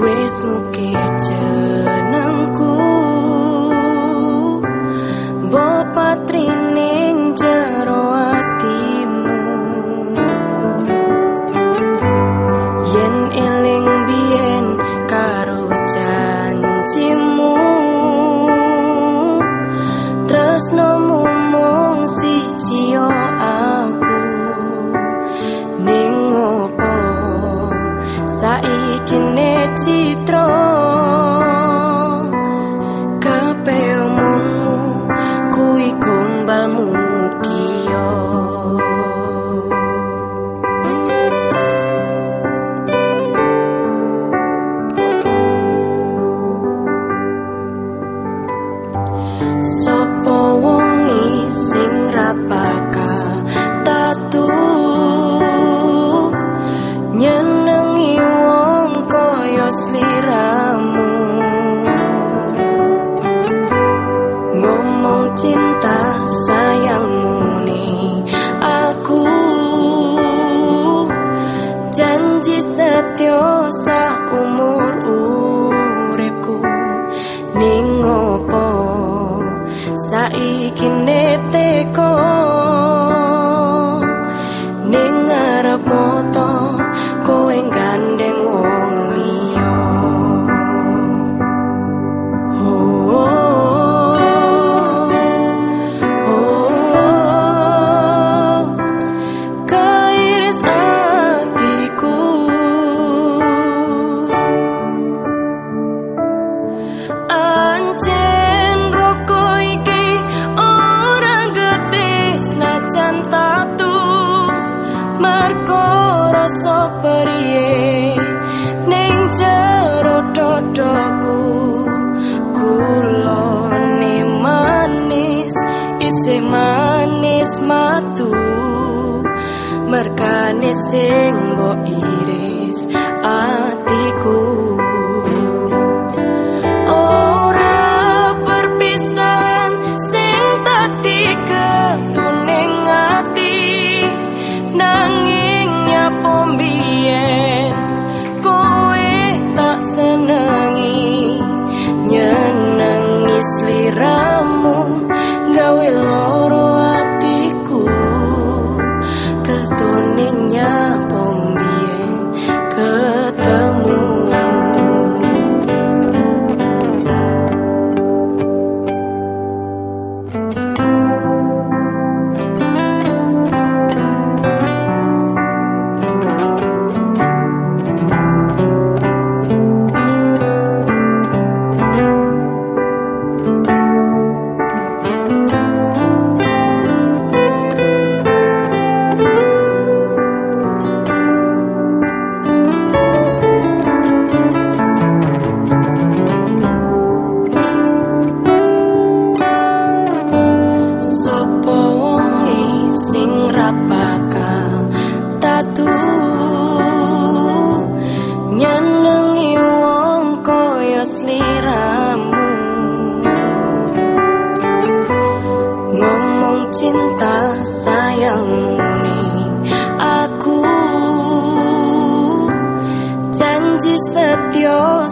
wis muke jenengku. Bopatrining jero setyo sa umur uripku? Ning opo? Saiki neteko ning arep Ancen roko iki ora getis najan tatu. Marko rasa periye ning jero dodoku Kulone manis isih manis Merkane sing mbok iris atiku bakal tatu. Nyenengi wong kaya sliramu. Ngomong cinta sayangmu ning aku janji setyo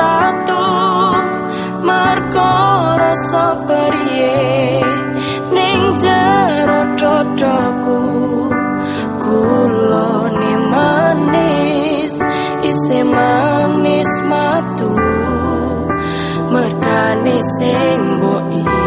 tatu marko rasa perie ning jero dadaku kula manis isi manis matu. Merkane sing mbok